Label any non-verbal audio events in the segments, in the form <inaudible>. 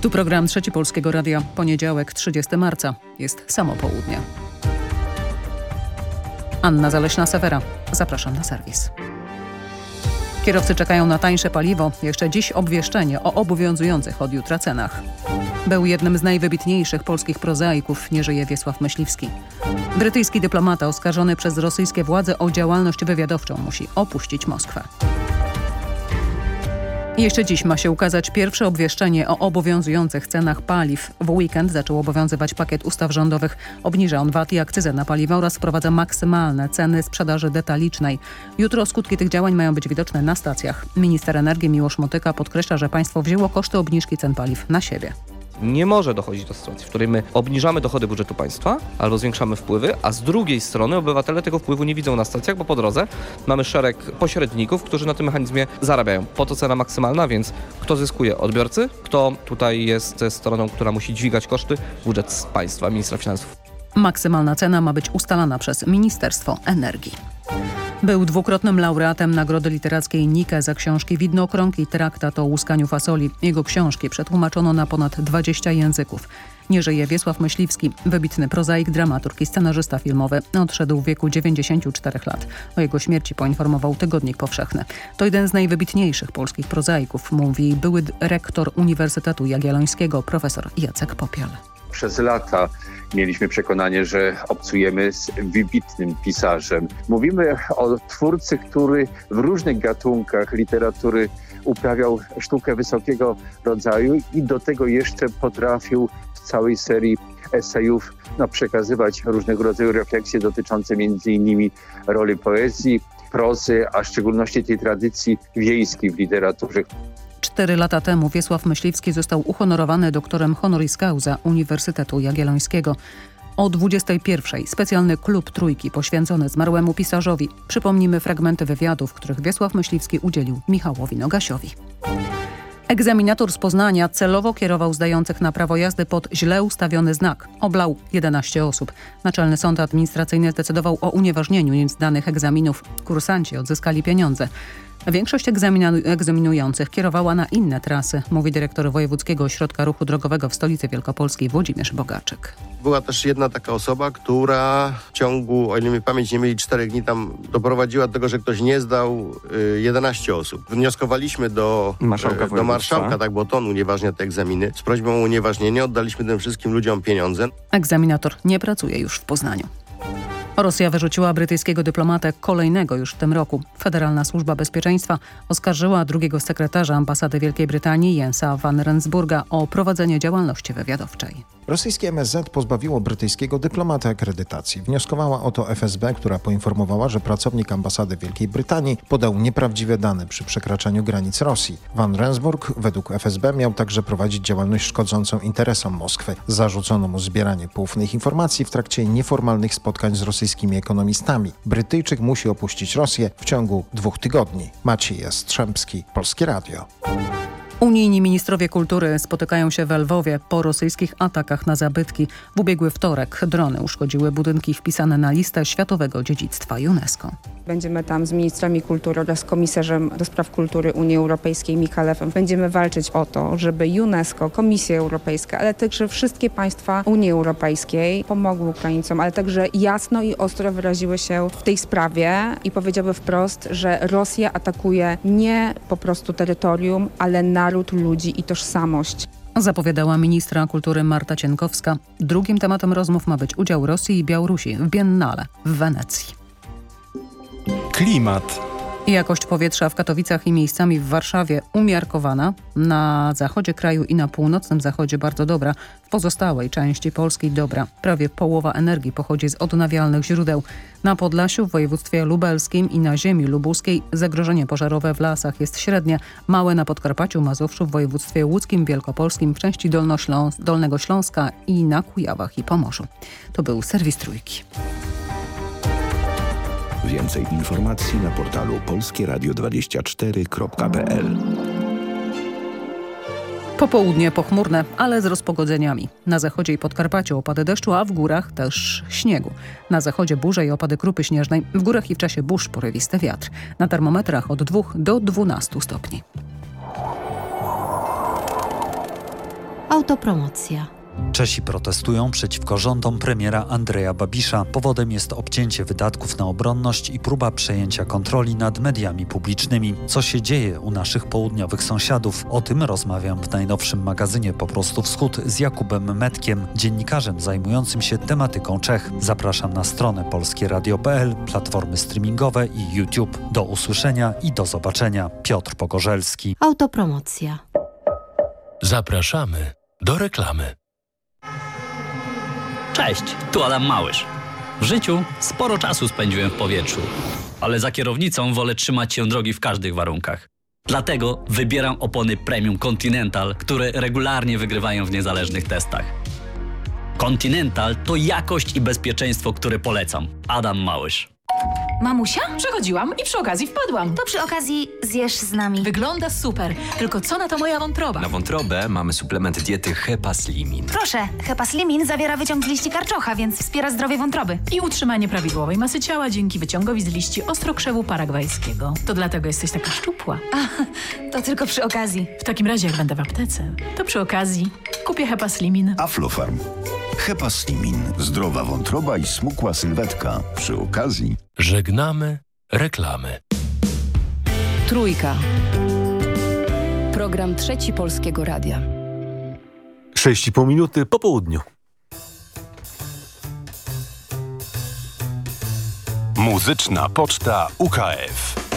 Tu program Trzeci Polskiego Radia. Poniedziałek, 30 marca. Jest samo południe. Anna Zaleśna-Sewera. Zapraszam na serwis. Kierowcy czekają na tańsze paliwo. Jeszcze dziś obwieszczenie o obowiązujących od jutra cenach. Był jednym z najwybitniejszych polskich prozaików, nie żyje Wiesław Myśliwski. Brytyjski dyplomata oskarżony przez rosyjskie władze o działalność wywiadowczą musi opuścić Moskwę. Jeszcze dziś ma się ukazać pierwsze obwieszczenie o obowiązujących cenach paliw. W weekend zaczął obowiązywać pakiet ustaw rządowych. Obniża on VAT i akcyzę na paliwo oraz wprowadza maksymalne ceny sprzedaży detalicznej. Jutro skutki tych działań mają być widoczne na stacjach. Minister energii Miłosz Motyka podkreśla, że państwo wzięło koszty obniżki cen paliw na siebie nie może dochodzić do sytuacji, w której my obniżamy dochody budżetu państwa albo zwiększamy wpływy, a z drugiej strony obywatele tego wpływu nie widzą na stacjach, bo po drodze mamy szereg pośredników, którzy na tym mechanizmie zarabiają. Po to cena maksymalna, więc kto zyskuje? Odbiorcy? Kto tutaj jest stroną, która musi dźwigać koszty? Budżet państwa, ministra finansów. Maksymalna cena ma być ustalana przez Ministerstwo Energii. Był dwukrotnym laureatem Nagrody Literackiej Nike za książki Widnokrąg i Traktat o łuskaniu fasoli. Jego książki przetłumaczono na ponad 20 języków. Nie żyje Wiesław Myśliwski, wybitny prozaik, dramaturg i scenarzysta filmowy. Odszedł w wieku 94 lat. O jego śmierci poinformował Tygodnik Powszechny. To jeden z najwybitniejszych polskich prozaików, mówi były rektor Uniwersytetu Jagiellońskiego profesor Jacek Popiel. Przez lata mieliśmy przekonanie, że obcujemy z wybitnym pisarzem. Mówimy o twórcy, który w różnych gatunkach literatury uprawiał sztukę wysokiego rodzaju i do tego jeszcze potrafił w całej serii esejów no, przekazywać różnego rodzaju refleksje dotyczące między innymi roli poezji, prozy, a w szczególności tej tradycji wiejskiej w literaturze. Cztery lata temu Wiesław Myśliwski został uhonorowany doktorem honoris causa Uniwersytetu Jagiellońskiego. O 21 specjalny klub Trójki poświęcony zmarłemu pisarzowi. Przypomnimy fragmenty wywiadów, których Wiesław Myśliwski udzielił Michałowi Nogasiowi. Egzaminator z Poznania celowo kierował zdających na prawo jazdy pod źle ustawiony znak. Oblał 11 osób. Naczelny Sąd Administracyjny zdecydował o unieważnieniu danych egzaminów. Kursanci odzyskali pieniądze. Większość egzaminujących kierowała na inne trasy, mówi dyrektor Wojewódzkiego Ośrodka Ruchu Drogowego w stolicy Wielkopolskiej Włodzimierz Bogaczyk. Była też jedna taka osoba, która w ciągu, o ile mi pamięć nie mieli, czterech dni tam doprowadziła do tego, że ktoś nie zdał y, 11 osób. Wnioskowaliśmy do marszałka, y, do marszałka tak, bo to on unieważnia te egzaminy. Z prośbą o unieważnienie oddaliśmy tym wszystkim ludziom pieniądze. Egzaminator nie pracuje już w Poznaniu. Rosja wyrzuciła brytyjskiego dyplomatę kolejnego już w tym roku. Federalna Służba Bezpieczeństwa oskarżyła drugiego sekretarza ambasady Wielkiej Brytanii Jensa van Rensburga o prowadzenie działalności wywiadowczej. Rosyjskie MSZ pozbawiło brytyjskiego dyplomata akredytacji. Wnioskowała o to FSB, która poinformowała, że pracownik ambasady Wielkiej Brytanii podał nieprawdziwe dane przy przekraczaniu granic Rosji. Van Rensburg według FSB miał także prowadzić działalność szkodzącą interesom Moskwy. Zarzucono mu zbieranie poufnych informacji w trakcie nieformalnych spotkań z rosyjskimi ekonomistami. Brytyjczyk musi opuścić Rosję w ciągu dwóch tygodni. Maciej Jastrzębski, Polskie Radio. Unijni ministrowie kultury spotykają się w Lwowie po rosyjskich atakach na zabytki. W ubiegły wtorek drony uszkodziły budynki wpisane na listę Światowego Dziedzictwa UNESCO. Będziemy tam z ministrami kultury oraz komisarzem do spraw kultury Unii Europejskiej Mikalewem. Będziemy walczyć o to, żeby UNESCO, Komisja Europejska, ale także wszystkie państwa Unii Europejskiej pomogły Ukraińcom, ale także jasno i ostro wyraziły się w tej sprawie i powiedziały wprost, że Rosja atakuje nie po prostu terytorium, ale naród, ludzi i tożsamość. Zapowiadała ministra kultury Marta Cienkowska. Drugim tematem rozmów ma być udział Rosji i Białorusi w Biennale w Wenecji. Klimat. Jakość powietrza w Katowicach i miejscami w Warszawie umiarkowana, na zachodzie kraju i na północnym zachodzie bardzo dobra, w pozostałej części Polski dobra. Prawie połowa energii pochodzi z odnawialnych źródeł. Na Podlasiu, w województwie lubelskim i na ziemi lubuskiej zagrożenie pożarowe w lasach jest średnie, małe na Podkarpaciu, Mazowszu, w województwie łódzkim, wielkopolskim, w części Dolnośląs Dolnego Śląska i na Kujawach i Pomorzu. To był serwis Trójki. Więcej informacji na portalu polskieradio24.pl Popołudnie pochmurne, ale z rozpogodzeniami. Na zachodzie i Podkarpaciu opady deszczu, a w górach też śniegu. Na zachodzie burze i opady krupy śnieżnej, w górach i w czasie burz porywisty wiatr. Na termometrach od 2 do 12 stopni. Autopromocja. Czesi protestują przeciwko rządom premiera Andrzeja Babisza. Powodem jest obcięcie wydatków na obronność i próba przejęcia kontroli nad mediami publicznymi. Co się dzieje u naszych południowych sąsiadów? O tym rozmawiam w najnowszym magazynie Po prostu Wschód z Jakubem Metkiem, dziennikarzem zajmującym się tematyką Czech. Zapraszam na stronę polskieradio.pl, platformy streamingowe i YouTube. Do usłyszenia i do zobaczenia. Piotr Pogorzelski. Autopromocja. Zapraszamy do reklamy. Cześć, tu Adam Małysz. W życiu sporo czasu spędziłem w powietrzu, ale za kierownicą wolę trzymać się drogi w każdych warunkach. Dlatego wybieram opony Premium Continental, które regularnie wygrywają w niezależnych testach. Continental to jakość i bezpieczeństwo, które polecam. Adam Małysz. Mamusia? Przechodziłam i przy okazji wpadłam. To przy okazji zjesz z nami. Wygląda super, tylko co na to moja wątroba? Na wątrobę mamy suplement diety Hepaslimin. Proszę, Hepaslimin zawiera wyciąg z liści karczocha, więc wspiera zdrowie wątroby. I utrzymanie prawidłowej masy ciała dzięki wyciągowi z liści ostrokrzewu paragwajskiego. To dlatego jesteś taka szczupła. A, to tylko przy okazji. W takim razie, jak będę w aptece, to przy okazji kupię Hepaslimin. Aflofarm. Hepaslimin. Zdrowa wątroba i smukła sylwetka. Przy okazji Żegnamy reklamy. Trójka. Program Trzeci Polskiego Radia. 6,5 minuty po południu. Muzyczna Poczta UKF.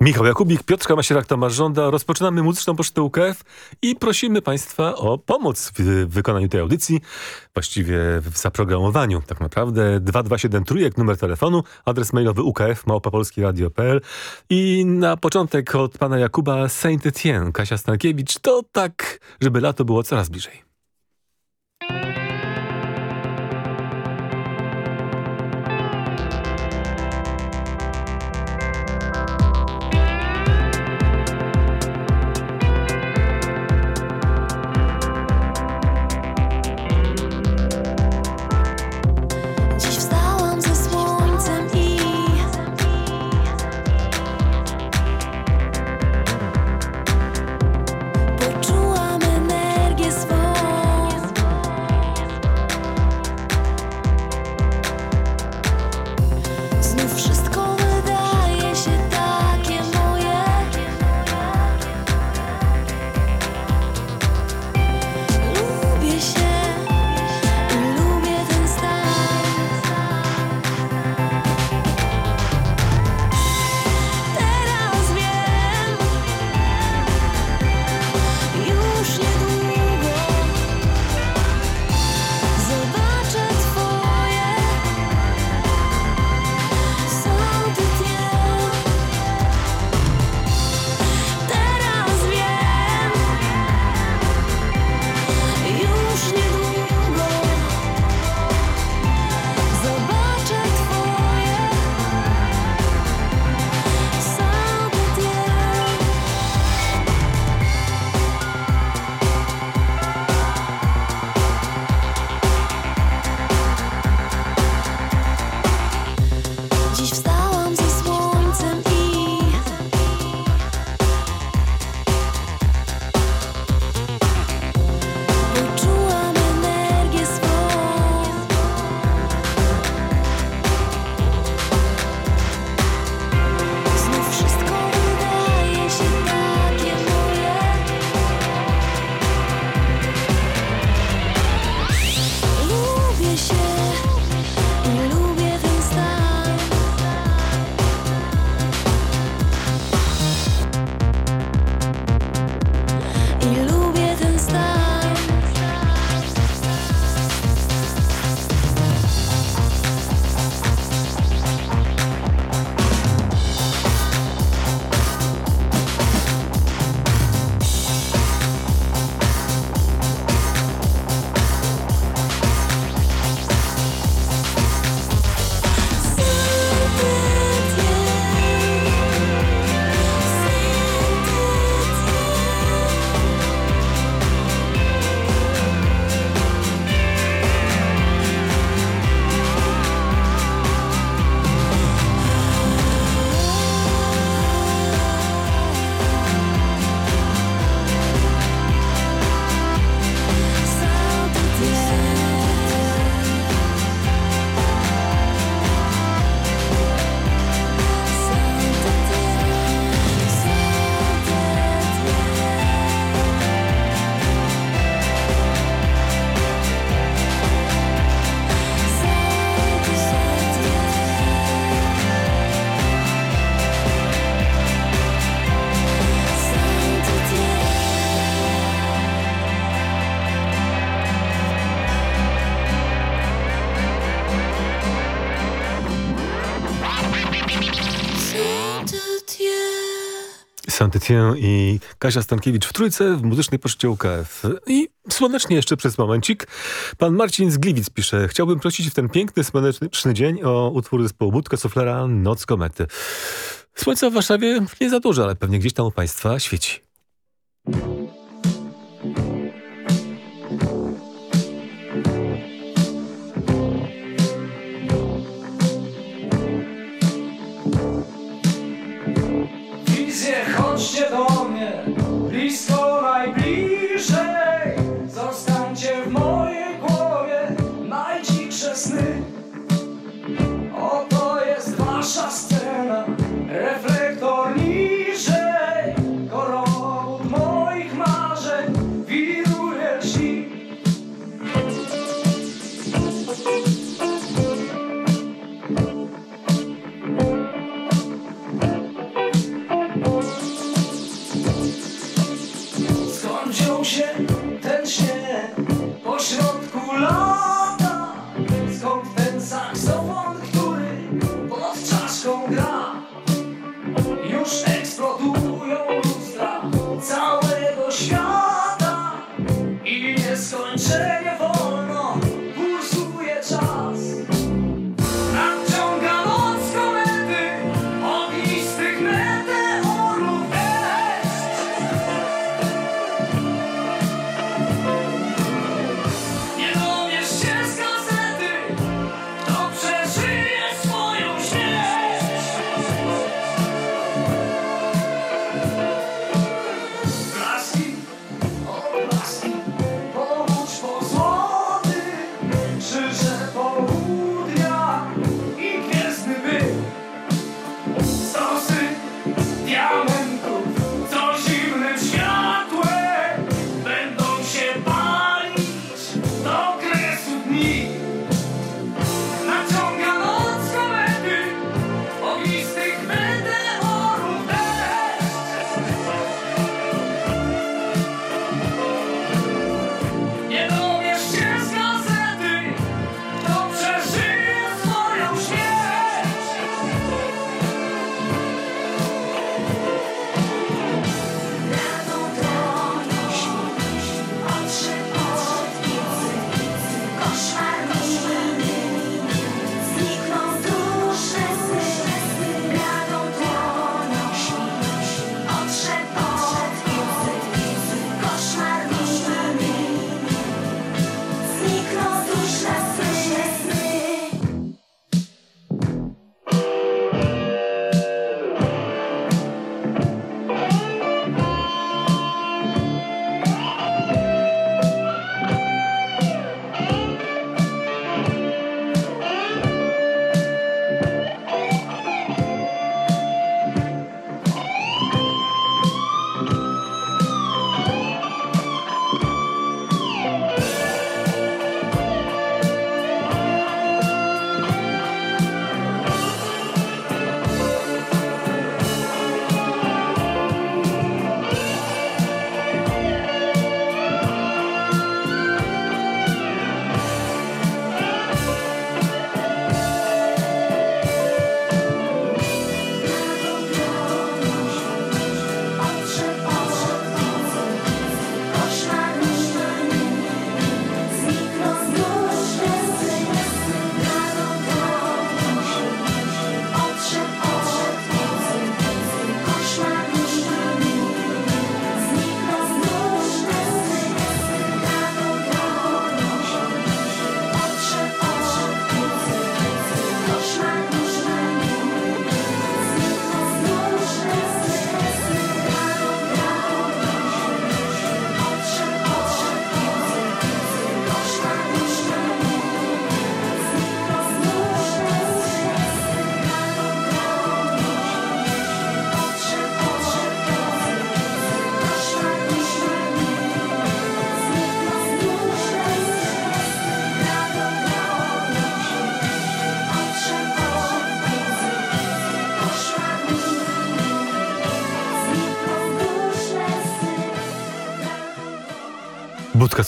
Michał Jakubik, Piotrka Masierak, Tomasz Żąda. Rozpoczynamy muzyczną pocztę UKF i prosimy Państwa o pomoc w wykonaniu tej audycji, właściwie w zaprogramowaniu tak naprawdę. 227 trójek, numer telefonu, adres mailowy ukf, małpopolskiradio.pl i na początek od pana Jakuba Saint-Etienne, Kasia Stankiewicz, to tak, żeby lato było coraz bliżej. I Kasia Stankiewicz w trójce w muzycznej poczcie UKF. I słonecznie jeszcze przez momencik. Pan Marcin z Gliwic pisze, chciałbym prosić w ten piękny, słoneczny dzień o utwór zespołu Budka Suflera Noc Komety. Słońca w Warszawie nie za dużo, ale pewnie gdzieś tam u Państwa świeci.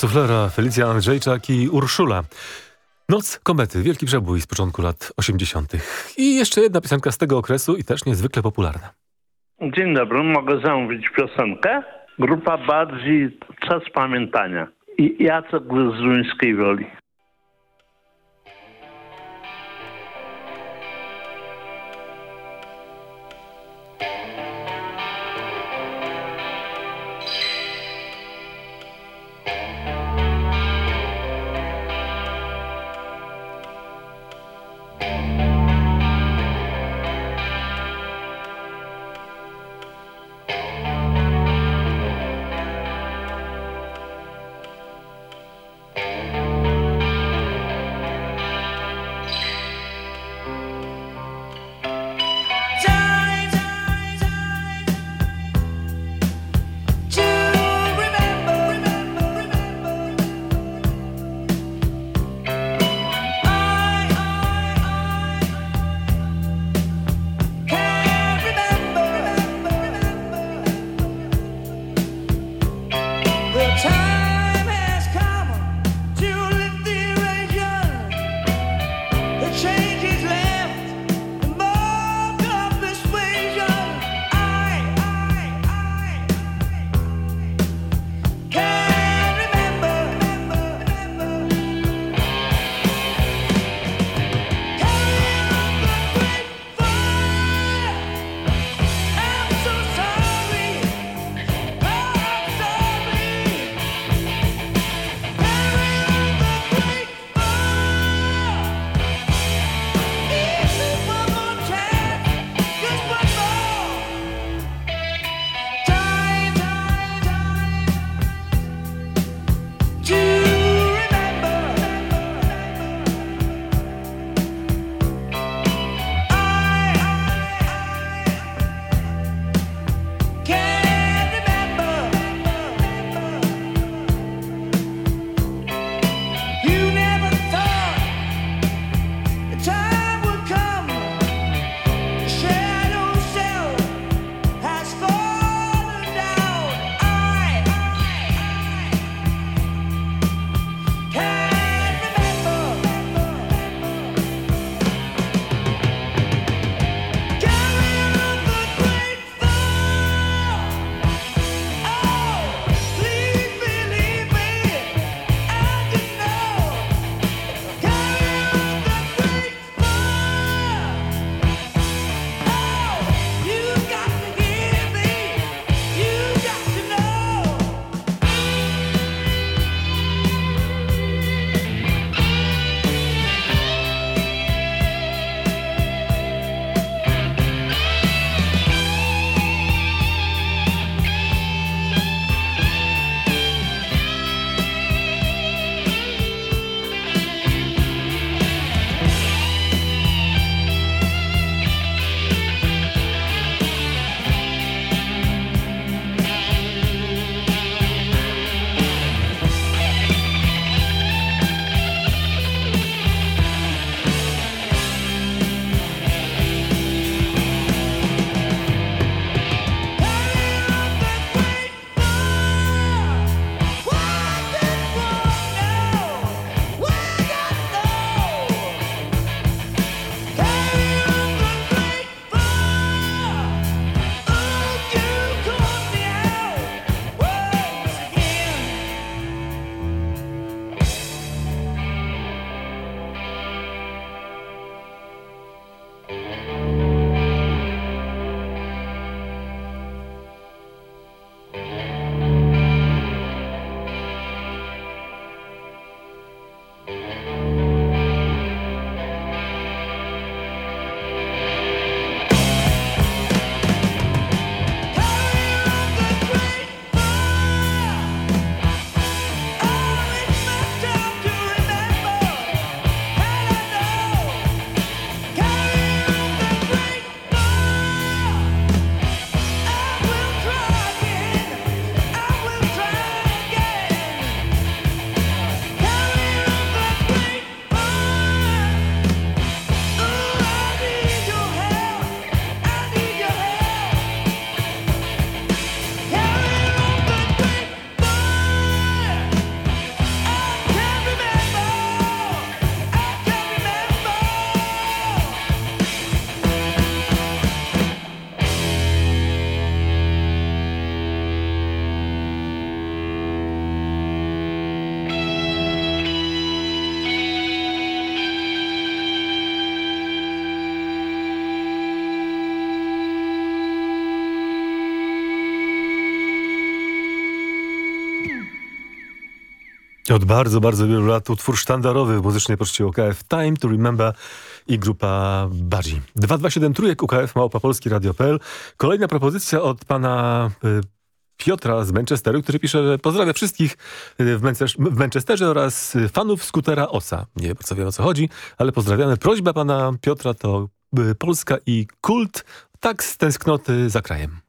Budka Suflera, Felicja Andrzejczak i Urszula. Noc komety, wielki przebój z początku lat 80. I jeszcze jedna piosenka z tego okresu i też niezwykle popularna. Dzień dobry, mogę zamówić piosenkę? Grupa bardziej Czas Pamiętania i Jacek z Ruńskiej Woli. Od bardzo, bardzo wielu lat utwór sztandarowy w muzycznej poczcie UKF Time to Remember i grupa Budgie. 227 trójek UKF Małpa Polski Radio.pl. Kolejna propozycja od pana y, Piotra z Manchesteru, który pisze, że pozdrawia wszystkich y, w, Manchester, w Manchesterze oraz y, fanów skutera OSA. Nie bardzo wiem o co chodzi, ale pozdrawiamy. Prośba pana Piotra to y, Polska i kult, tak z tęsknoty za krajem.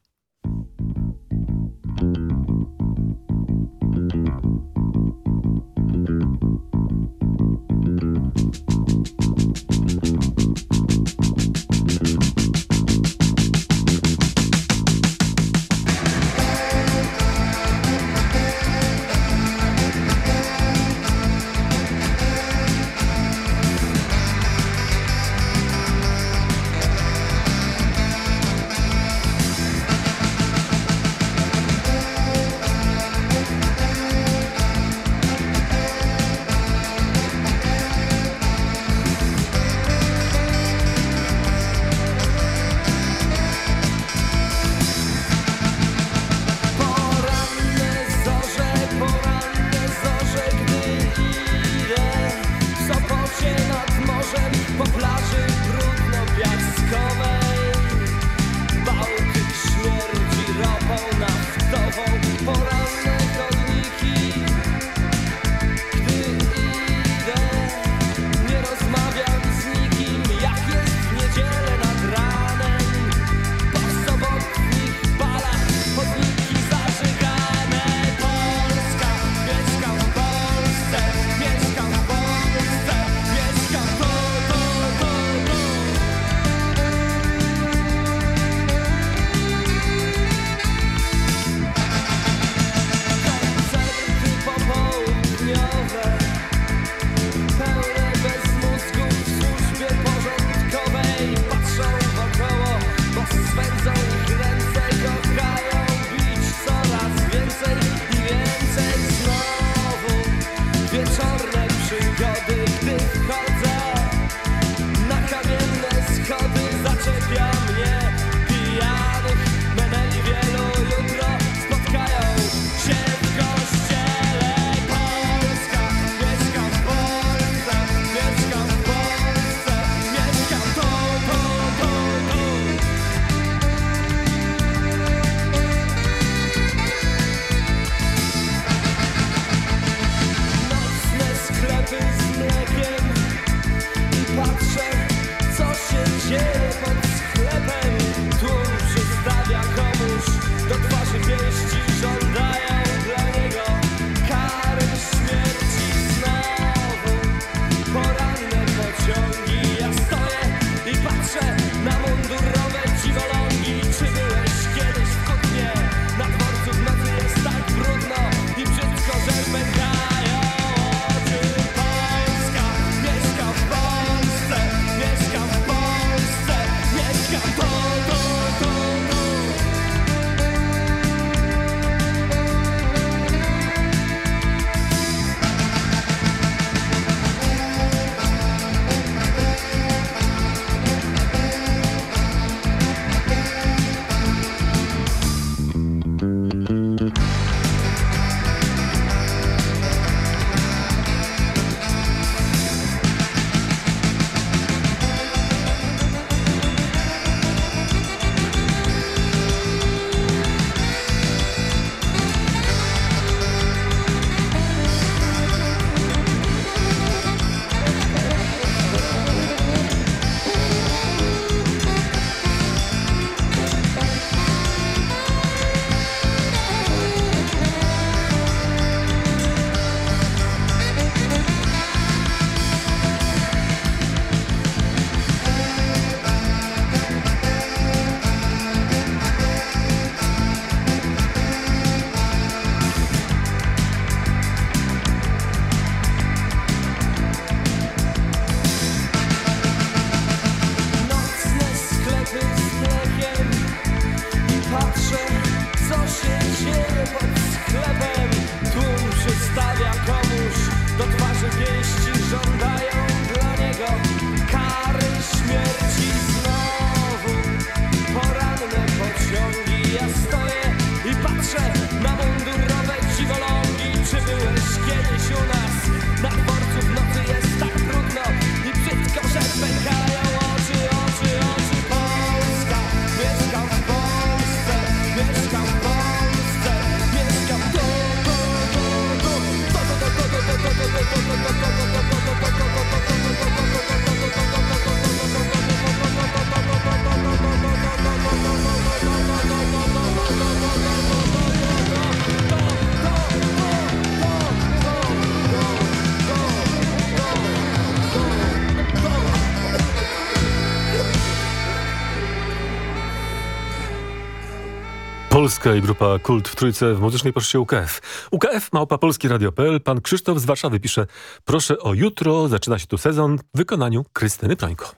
Polska i grupa Kult w Trójce w muzycznej poczcie UKF. UKF małpa Polski Radio.pl. Pan Krzysztof z Warszawy pisze Proszę o jutro, zaczyna się tu sezon w wykonaniu Krystyny Prońko.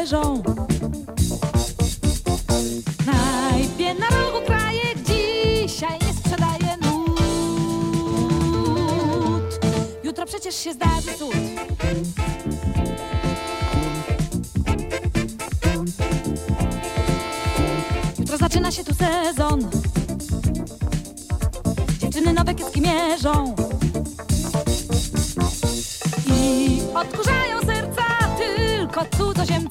Leżą. Na rogu krajek Dzisiaj nie sprzedaje nut. Jutro przecież się zdarzy cud. Jutro zaczyna się tu sezon. Dziewczyny nowe kieski mierzą. I odkurzają serca tylko cudzoziemca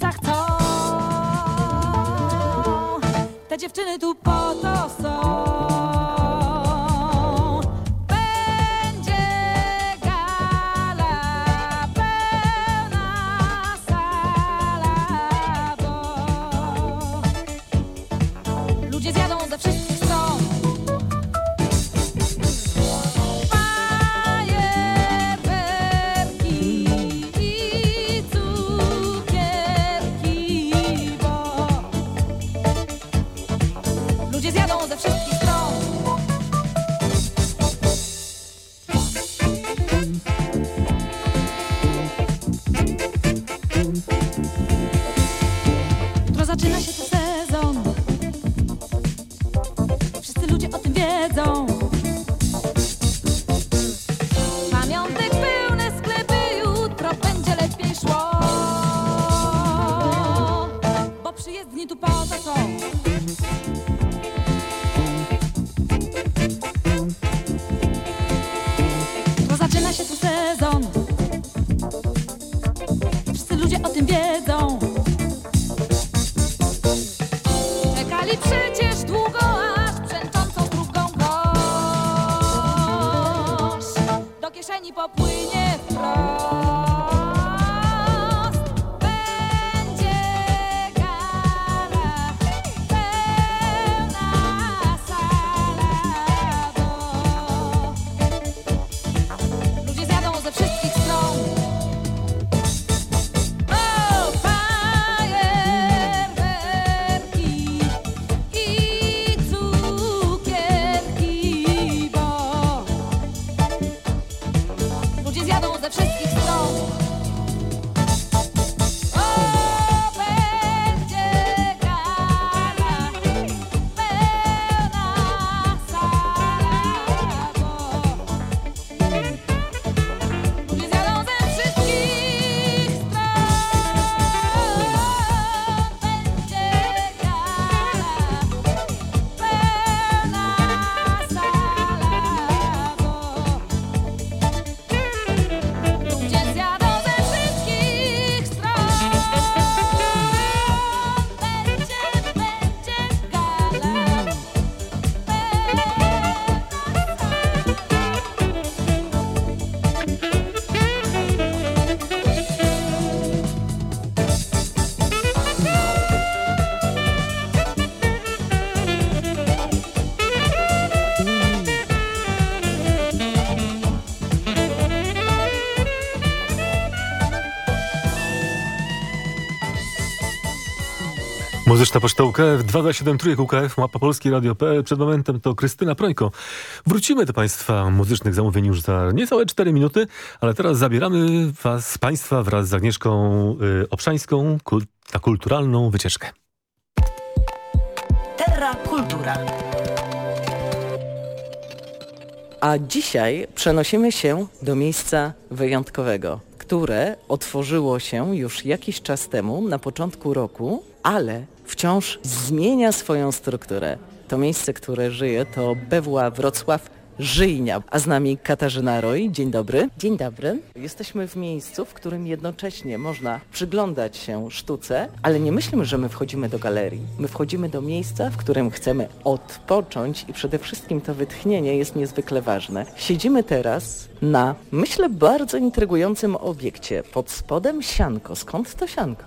dziewczyny tu po to Muzyczna poczta UKF 227 trójek UKF, mapa Polski Radio.pl. Przed momentem to Krystyna Prońko. Wrócimy do Państwa muzycznych zamówień już za niecałe 4 minuty, ale teraz zabieramy Was, Państwa wraz z Agnieszką y, Obszańską kul na kulturalną wycieczkę. Terra Kultura. A dzisiaj przenosimy się do miejsca wyjątkowego, które otworzyło się już jakiś czas temu, na początku roku, ale wciąż zmienia swoją strukturę. To miejsce, które żyje, to BWA Wrocław Żyjnia. A z nami Katarzyna Roj. Dzień dobry. Dzień dobry. Jesteśmy w miejscu, w którym jednocześnie można przyglądać się sztuce, ale nie myślimy, że my wchodzimy do galerii. My wchodzimy do miejsca, w którym chcemy odpocząć i przede wszystkim to wytchnienie jest niezwykle ważne. Siedzimy teraz na, myślę, bardzo intrygującym obiekcie. Pod spodem sianko. Skąd to sianko?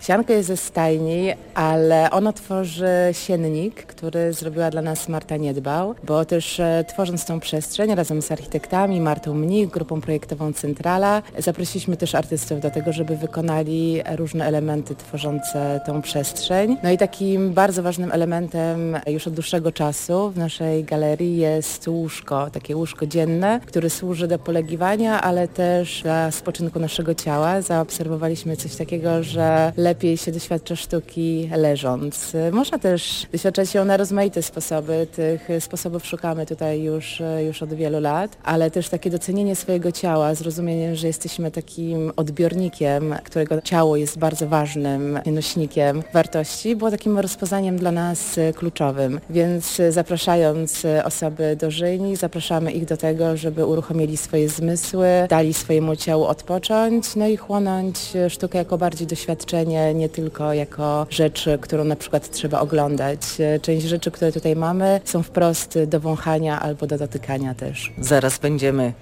Sianko jest ze stajni, ale ono tworzy siennik, który zrobiła dla nas Marta Niedbał, bo też e, tworząc tą przestrzeń razem z architektami, Martą Mnik, grupą projektową Centrala, zaprosiliśmy też artystów do tego, żeby wykonali różne elementy tworzące tą przestrzeń. No i takim bardzo ważnym elementem już od dłuższego czasu w naszej galerii jest łóżko, takie łóżko dzienne, które służy do polegiwania, ale też dla spoczynku naszego ciała. Zaobserwowaliśmy coś takiego, że lepiej się doświadcza sztuki leżąc. Można też doświadczać ją na rozmaite sposoby. Tych sposobów szukamy tutaj już, już od wielu lat, ale też takie docenienie swojego ciała, zrozumienie, że jesteśmy takim odbiornikiem, którego ciało jest bardzo ważnym nośnikiem wartości, było takim rozpoznaniem dla nas kluczowym. Więc zapraszając osoby do żyjni, zapraszamy ich do tego, żeby uruchomili swoje zmysły, dali swojemu ciału odpocząć, no i chłonąć sztukę jako bardziej doświadczenie, nie tylko jako rzecz, którą na przykład trzeba oglądać. Część rzeczy, które tutaj mamy są wprost do wąchania albo do dotykania też. Zaraz będziemy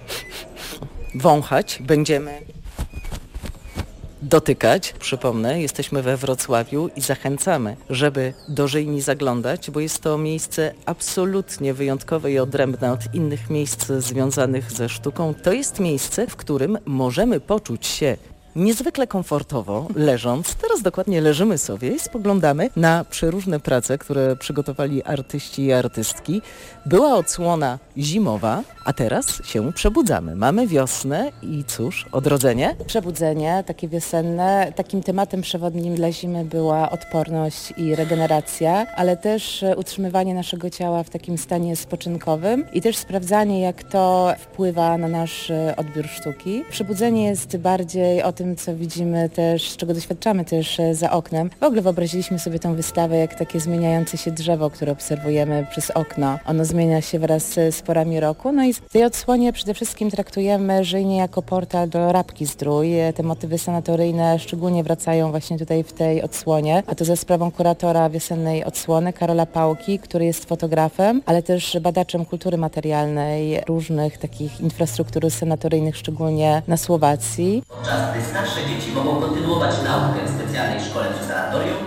wąchać, będziemy dotykać. Przypomnę, jesteśmy we Wrocławiu i zachęcamy, żeby do Żyjni zaglądać, bo jest to miejsce absolutnie wyjątkowe i odrębne od innych miejsc związanych ze sztuką. To jest miejsce, w którym możemy poczuć się niezwykle komfortowo, leżąc. Teraz dokładnie leżymy sobie i spoglądamy na przeróżne prace, które przygotowali artyści i artystki. Była odsłona zimowa, a teraz się przebudzamy. Mamy wiosnę i cóż, odrodzenie? Przebudzenie, takie wiosenne. Takim tematem przewodnim dla zimy była odporność i regeneracja, ale też utrzymywanie naszego ciała w takim stanie spoczynkowym i też sprawdzanie, jak to wpływa na nasz odbiór sztuki. Przebudzenie jest bardziej o tym, co widzimy też, czego doświadczamy też za oknem. W ogóle wyobraziliśmy sobie tą wystawę jak takie zmieniające się drzewo, które obserwujemy przez okno. Ono zmienia się wraz z porami roku. No i w tej odsłonie przede wszystkim traktujemy Żyjnie jako portal do Rabki Zdrój. Te motywy sanatoryjne szczególnie wracają właśnie tutaj w tej odsłonie, a to ze sprawą kuratora wiosennej odsłony Karola Pałki, który jest fotografem, ale też badaczem kultury materialnej, różnych takich infrastruktur sanatoryjnych, szczególnie na Słowacji. Podczas starsze dzieci mogą kontynuować naukę w specjalnej szkole przy sanatorium,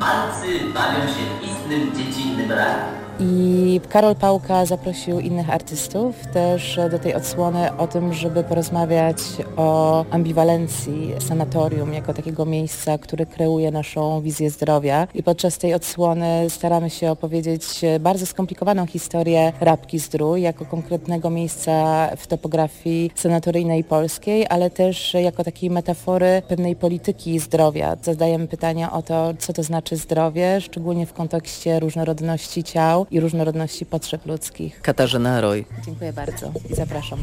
malcy bawią się istnym dziecinnym raju. I Karol Pałka zaprosił innych artystów też do tej odsłony o tym, żeby porozmawiać o ambiwalencji sanatorium jako takiego miejsca, które kreuje naszą wizję zdrowia. I podczas tej odsłony staramy się opowiedzieć bardzo skomplikowaną historię Rabki Zdrój jako konkretnego miejsca w topografii sanatoryjnej polskiej, ale też jako takiej metafory pewnej polityki zdrowia. Zadajemy pytania o to, co to znaczy zdrowie, szczególnie w kontekście różnorodności ciał i różnorodności potrzeb ludzkich. Katarzyna Roj. Dziękuję bardzo i zapraszam.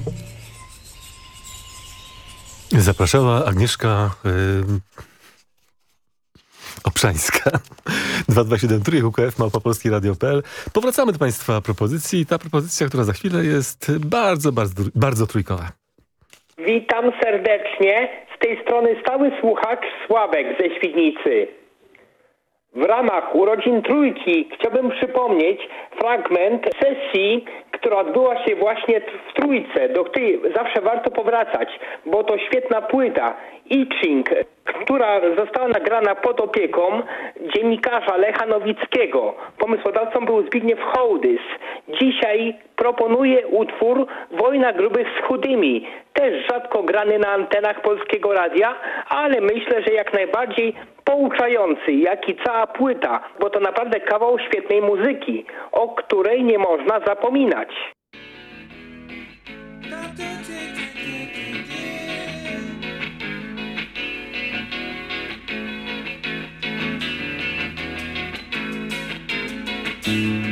Zapraszała Agnieszka yy, Obszańska. 227 <laughs> Trójek UKF, Małopolski Radio.pl. Powracamy do Państwa propozycji. Ta propozycja, która za chwilę jest bardzo, bardzo, bardzo trójkowa. Witam serdecznie. Z tej strony stały słuchacz Sławek ze Świdnicy. W ramach urodzin Trójki chciałbym przypomnieć fragment sesji, która odbyła się właśnie w Trójce, do której zawsze warto powracać, bo to świetna płyta I Ching, która została nagrana pod opieką dziennikarza Lecha Nowickiego. Pomysłodawcą był Zbigniew Hołdys. Dzisiaj proponuję utwór Wojna grubych z chudymi. Też rzadko grany na antenach Polskiego Radia, ale myślę, że jak najbardziej pouczający, jak i cała płyta, bo to naprawdę kawał świetnej muzyki, o której nie można zapominać. Nienawiści tyle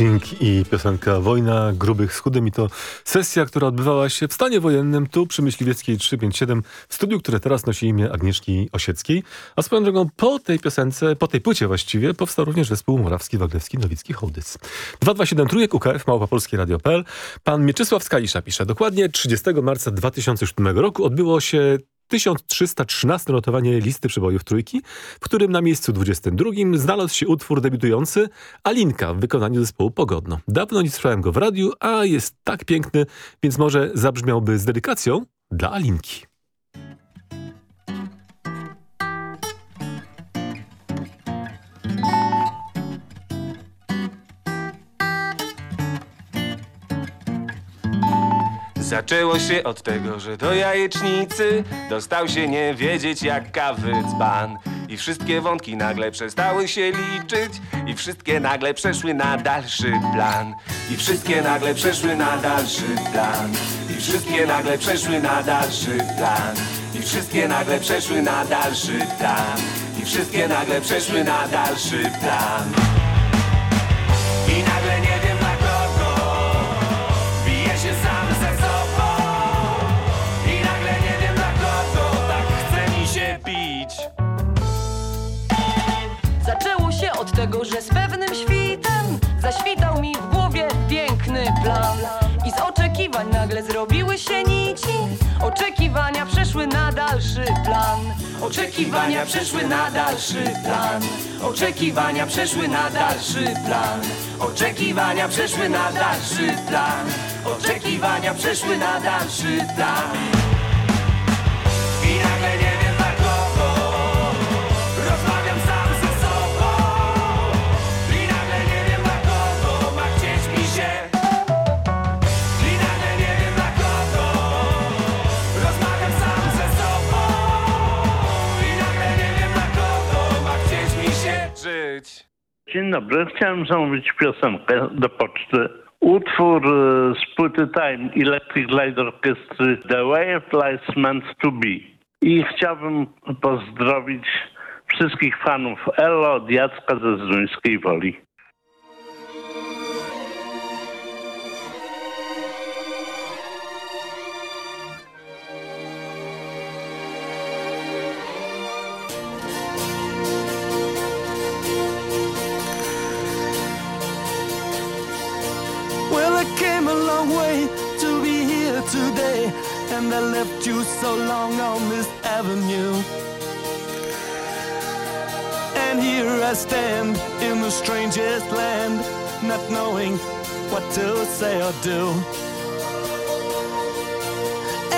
Iching i piosenka Wojna grubych z chudym i to sesja, która odbywała się w stanie wojennym tu przy Myśliwieckiej 357 w studiu, które teraz nosi imię Agnieszki Osieckiej. A swoją drogą po tej piosence, po tej płycie właściwie powstał również zespół Morawski, Waglewski, Nowicki, Hołdys. 227 trójek UKF, Małpa Polskie Radio.pl. Pan Mieczysław Skalisza pisze. Dokładnie 30 marca 2007 roku odbyło się 1313 notowanie listy przebojów trójki, w którym na miejscu 22 znalazł się utwór debiutujący Alinka w wykonaniu zespołu Pogodno. Dawno nie słyszałem go w radiu, a jest tak piękny, więc może zabrzmiałby z dedykacją dla Alinki. Zaczęło się od tego, że do jajecznicy dostał się nie wiedzieć jak kawy dzban. I wszystkie wątki nagle przestały się liczyć I wszystkie nagle przeszły na dalszy plan. I wszystkie nagle przeszły na dalszy plan. I wszystkie nagle przeszły na dalszy plan. I wszystkie nagle przeszły na dalszy plan. I wszystkie nagle przeszły na dalszy plan. I nagle nie że z pewnym świtem Zaświtał mi w głowie piękny plan. I z oczekiwań nagle zrobiły się nici. Oczekiwania przeszły na dalszy plan. Oczekiwania przeszły na dalszy plan. Oczekiwania przeszły na dalszy plan. Oczekiwania przeszły na dalszy plan. Oczekiwania przeszły na dalszy plan. I nagle nie wiem Dzień dobry, chciałem zamówić piosenkę do poczty. Utwór e, z płyty Time Electric Light Orchestry The Way of Life's Meant to Be. I chciałbym pozdrowić wszystkich fanów Elo od Jacka ze Zduńskiej Woli. friend that left you so long on this avenue. And here I stand in the strangest land, not knowing what to say or do.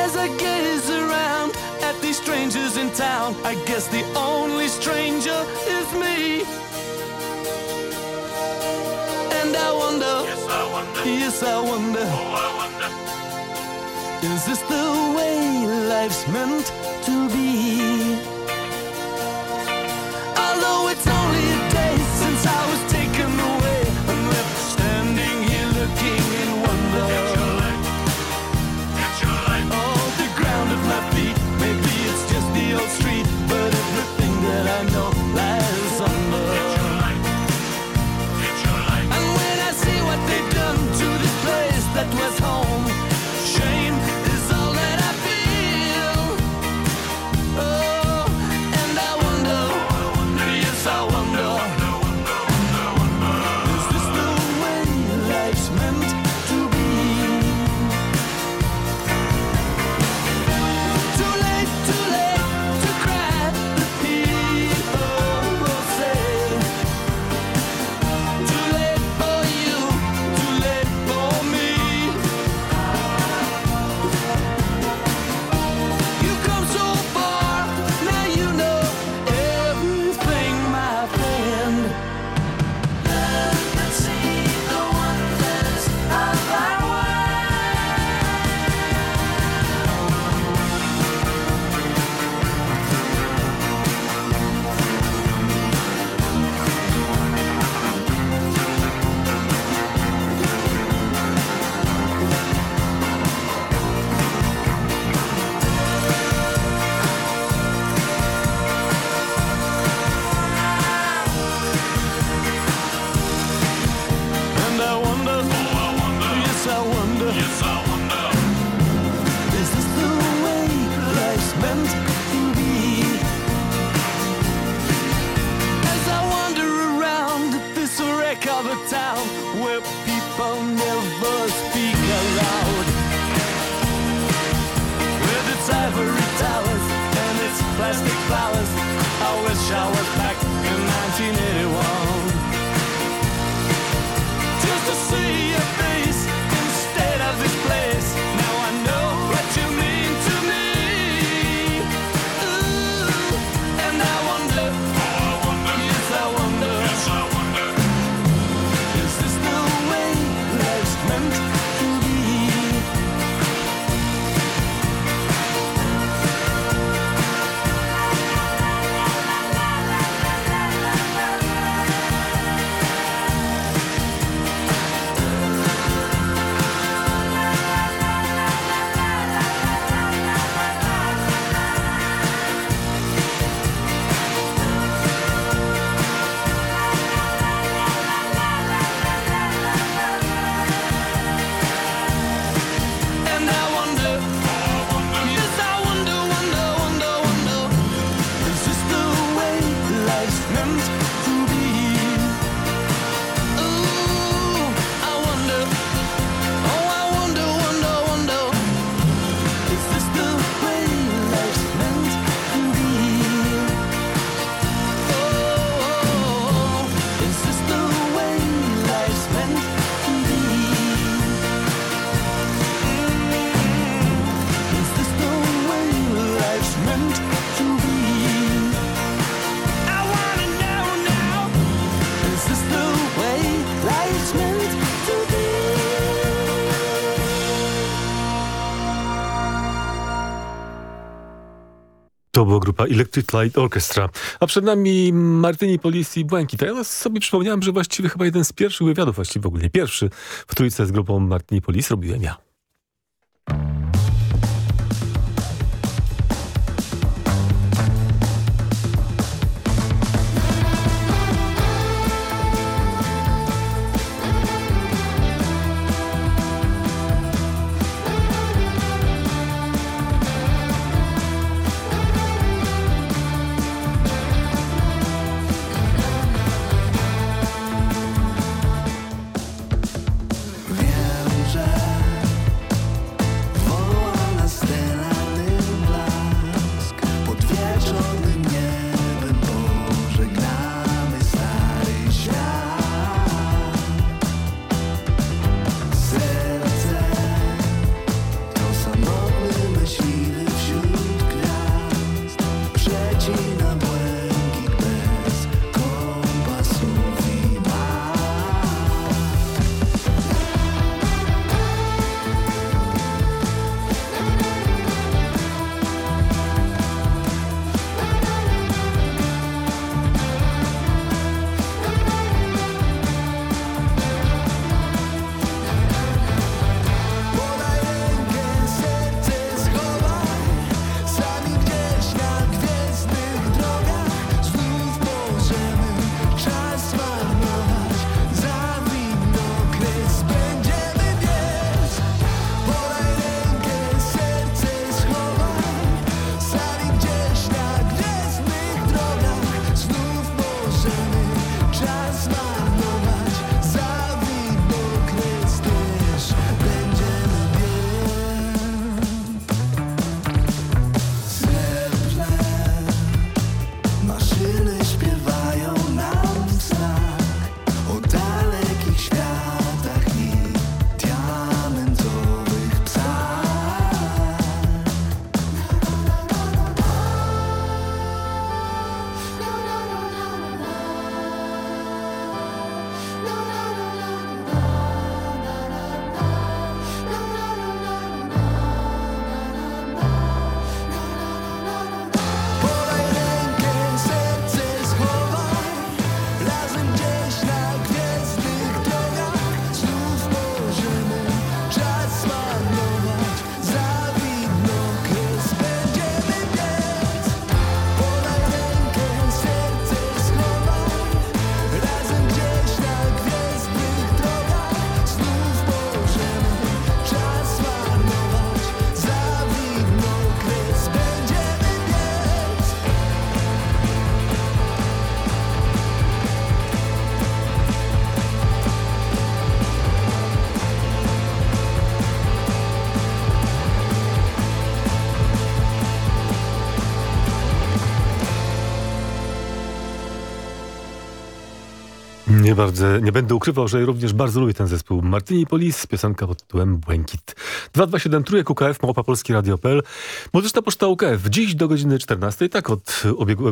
As I gaze around at these strangers in town, I guess the only stranger is me. And I wonder, yes, I wonder, yes, I wonder. Oh, I wonder. Is this the way life's meant to be? była grupa Electric Light Orchestra. A przed nami Martyni Polisi i Błękit. Ja sobie przypomniałem, że właściwie chyba jeden z pierwszych wywiadów, właściwie w ogóle nie pierwszy, w trójce z grupą Martyni Polis robiłem ja. Nie, bardzo, nie będę ukrywał, że również bardzo lubię ten zespół. Martini Polis, piosenka pod tytułem Błękit. 227 trójek UKF, Małpa Polski Radio.pl. Muzyczna Poczta UKF. Dziś do godziny 14, tak od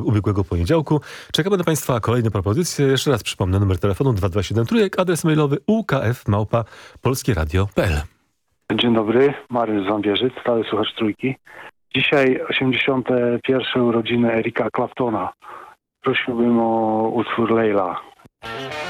ubiegłego, poniedziałku. Czekamy na Państwa kolejne propozycje. Jeszcze raz przypomnę numer telefonu 227 trójek, adres mailowy ukf małpa polskieradio.pl. Dzień dobry, Mariusz Zambierzyc, stały słuchacz trójki. Dzisiaj 81. urodziny Erika Claptona. Prosiłbym o utwór Leila. What do you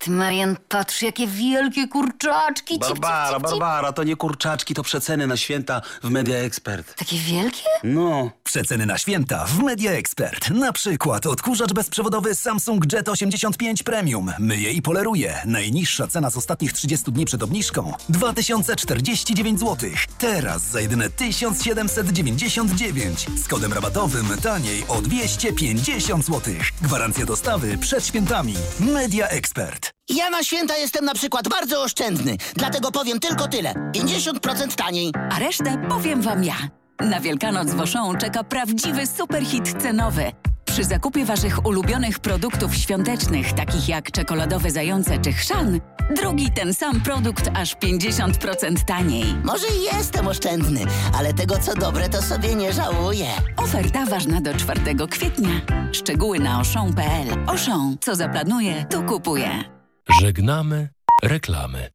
Ty, Marian, patrz, jakie wielkie kurczaczki. Cip, cip, Barbara, cip, cip. Barbara, to nie kurczaczki, to przeceny na święta w Media Expert. Takie wielkie? No. Przeceny na święta w Media Expert. Na przykład odkurzacz bezprzewodowy Samsung Jet 85 Premium. Myje i poleruje. Najniższa cena z ostatnich 30 dni przed obniżką 2049 zł. Teraz za jedyne 1799. Z kodem rabatowym taniej o 250 zł. Gwarancja dostawy przed świętami. Media Expert. Ja na święta jestem na przykład bardzo oszczędny, dlatego powiem tylko tyle. 50% taniej. A resztę powiem wam ja. Na Wielkanoc w Auchan czeka prawdziwy superhit cenowy. Przy zakupie waszych ulubionych produktów świątecznych, takich jak czekoladowe zające czy chrzan, drugi ten sam produkt aż 50% taniej. Może i jestem oszczędny, ale tego co dobre to sobie nie żałuję. Oferta ważna do 4 kwietnia. Szczegóły na auchan.pl. Auchan, co zaplanuje, to kupuje. Żegnamy reklamy.